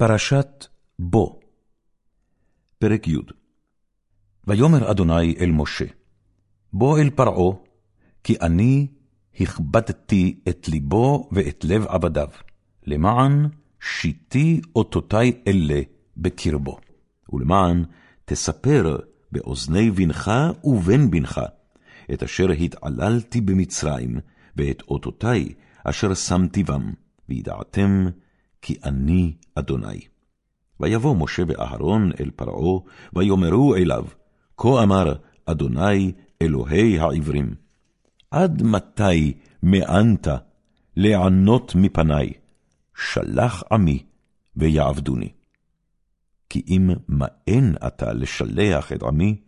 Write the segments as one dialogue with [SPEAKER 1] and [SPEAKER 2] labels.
[SPEAKER 1] פרשת בו פרק י. ויאמר אדוני אל משה, בוא אל פרעה, כי אני הכבדתי את ליבו ואת לב עבדיו, למען שיתי אותותי אלה בקרבו, ולמען תספר באוזני בנך ובן בנך, את אשר התעללתי במצרים, ואת אותותי אשר שמתי בם, וידעתם כי אני אדוני. ויבוא משה ואהרון אל פרעה, ויאמרו אליו, כה אמר אדוני אלוהי העברים, עד מתי מאנת לענות מפני, שלח עמי ויעבדוני. כי אם מאן אתה לשלח את עמי,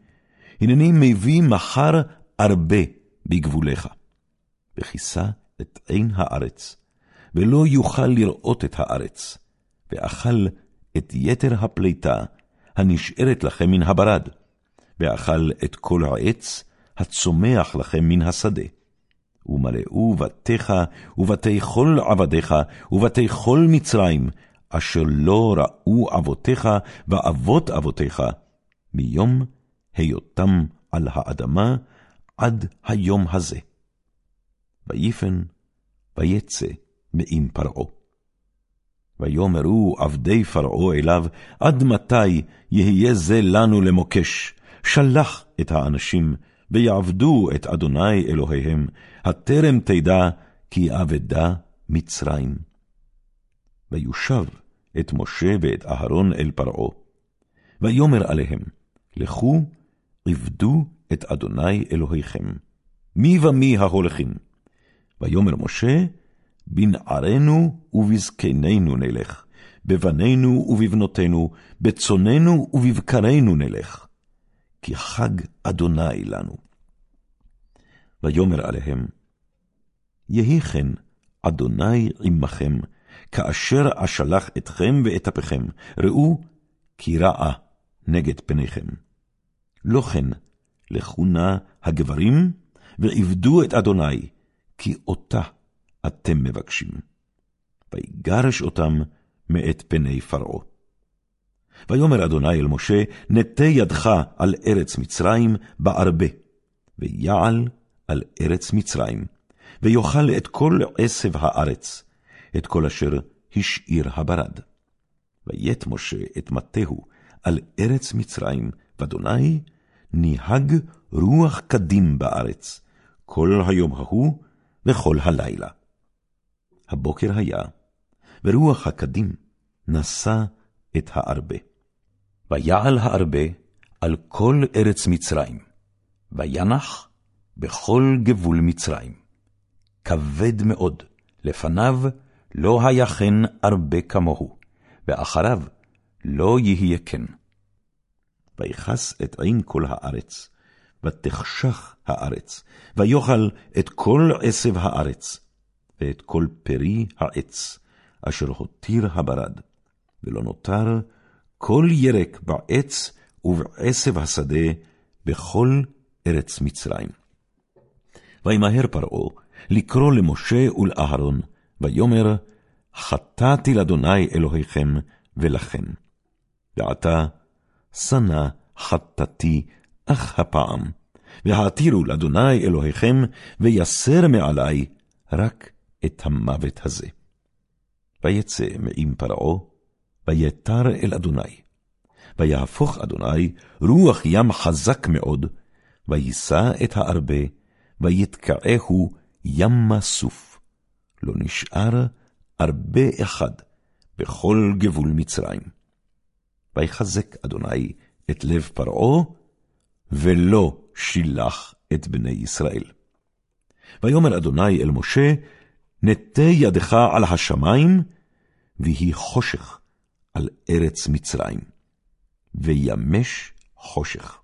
[SPEAKER 1] הנני מביא מחר הרבה בגבולך. וכיסה את עין הארץ, ולא יוכל לראות את הארץ, ואכל את יתר הפליטה הנשארת לכם מן הברד, ואכל את כל העץ הצומח לכם מן השדה. ומלאו בתיך ובתי כל עבדיך ובתי כל מצרים, אשר לא ראו אבותיך ואבות אבותיך, מיום היותם על האדמה עד היום הזה. ויפן ויצא מעם פרעה. ויאמרו עבדי פרעה אליו, עד מתי יהיה זה לנו למוקש? שלח את האנשים, ויעבדו את אדוני אלוהיהם, הטרם תדע כי אבדה מצרים. ויושב את משה ואת אהרון אל פרעה, ויאמר עליהם, לכו עבדו את אדוני אלוהיכם. מי ומי ההולכים? ויאמר משה, בנערינו ובזקנינו נלך, בבנינו ובבנותינו, בצוננו ובבקרינו נלך, כי חג אדוני לנו. ויאמר עליהם, יהי כן אדוני עמכם, כאשר אשלח אתכם ואת אפיכם, ראו כי רעה נגד פניכם. לא כן, לכו נא הגברים, ועבדו את אדוני, כי אותה אתם מבקשים. ויגרש אותם מאת פני פרעה. ויאמר אדוני אל משה, נטה ידך על ארץ מצרים בערבה, ויעל על ארץ מצרים, ויאכל את כל עשב הארץ, את כל אשר השאיר הברד. ויית משה את מטהו על ארץ מצרים, ואדוני ניהג רוח קדים בארץ, כל היום ההוא וכל הלילה. הבוקר היה, ורוח הקדים נשא את הארבה. ויעל הארבה על כל ארץ מצרים, וינח בכל גבול מצרים. כבד מאוד, לפניו לא היה כן ארבה כמוהו, ואחריו לא יהיה כן. ויכס את עין כל הארץ, ותחשך הארץ, ויאכל את כל עשב הארץ, ואת כל פרי העץ, אשר הותיר הברד, ולא נותר כל ירק בעץ ובעשב השדה בכל ארץ מצרים. וימהר פרעה לקרוא למשה ולאהרון, ויאמר, חטאתי לאדוני אלוהיכם ולכם. ועתה, שנא חטאתי אך הפעם, והעתירו לאדוני אלוהיכם, ויסר מעלי רק את המוות הזה. ויצא מעם פרעה, ויתר אל אדוני. ויהפוך אדוני רוח ים חזק מאוד, ויישא את הארבה, ויתקעהו ימה סוף. לא נשאר ארבה אחד בכל גבול מצרים. ויחזק אדוני את לב פרעה, ולא שילח את בני ישראל. ויאמר אדוני אל משה, נטה ידך על השמיים, ויהי חושך על ארץ מצרים, וימש חושך.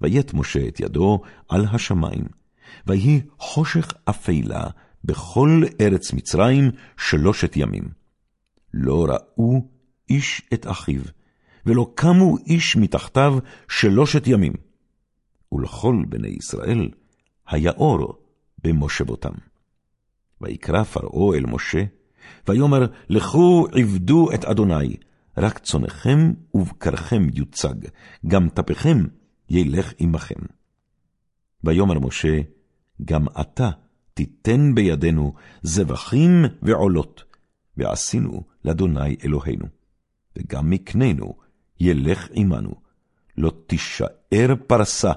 [SPEAKER 1] ויית משה את ידו על השמיים, ויהי חושך אפלה בכל ארץ מצרים שלושת ימים. לא ראו איש את אחיו, ולא קמו איש מתחתיו שלושת ימים. ולכל בני ישראל היה אור במושבותם. ויקרא פרעה אל משה, ויאמר, לכו עבדו את אדוני, רק צונכם ובקרכם יוצג, גם טפכם ילך עמכם. ויאמר משה, גם אתה תיתן בידינו זבחים ועולות, ועשינו לאדוני אלוהינו. וגם מקננו ילך עמנו, לא תישאר פרסה,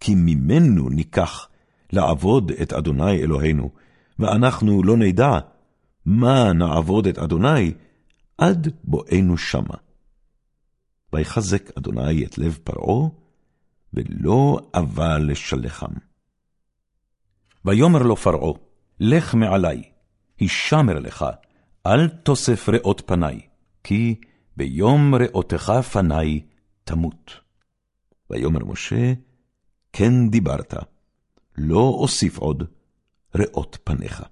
[SPEAKER 1] כי ממנו ניקח לעבוד את אדוני אלוהינו, ואנחנו לא נדע מה נעבוד את אדוני עד בואנו שמה. ויחזק אדוני את לב פרעה, ולא אבה לשלחם. ויאמר לו פרעה, לך מעלי, הישמר לך, אל תוסף ראות פני, כי ביום ראותך פני תמות. ויאמר משה, כן דיברת, לא אוסיף עוד ראות פניך.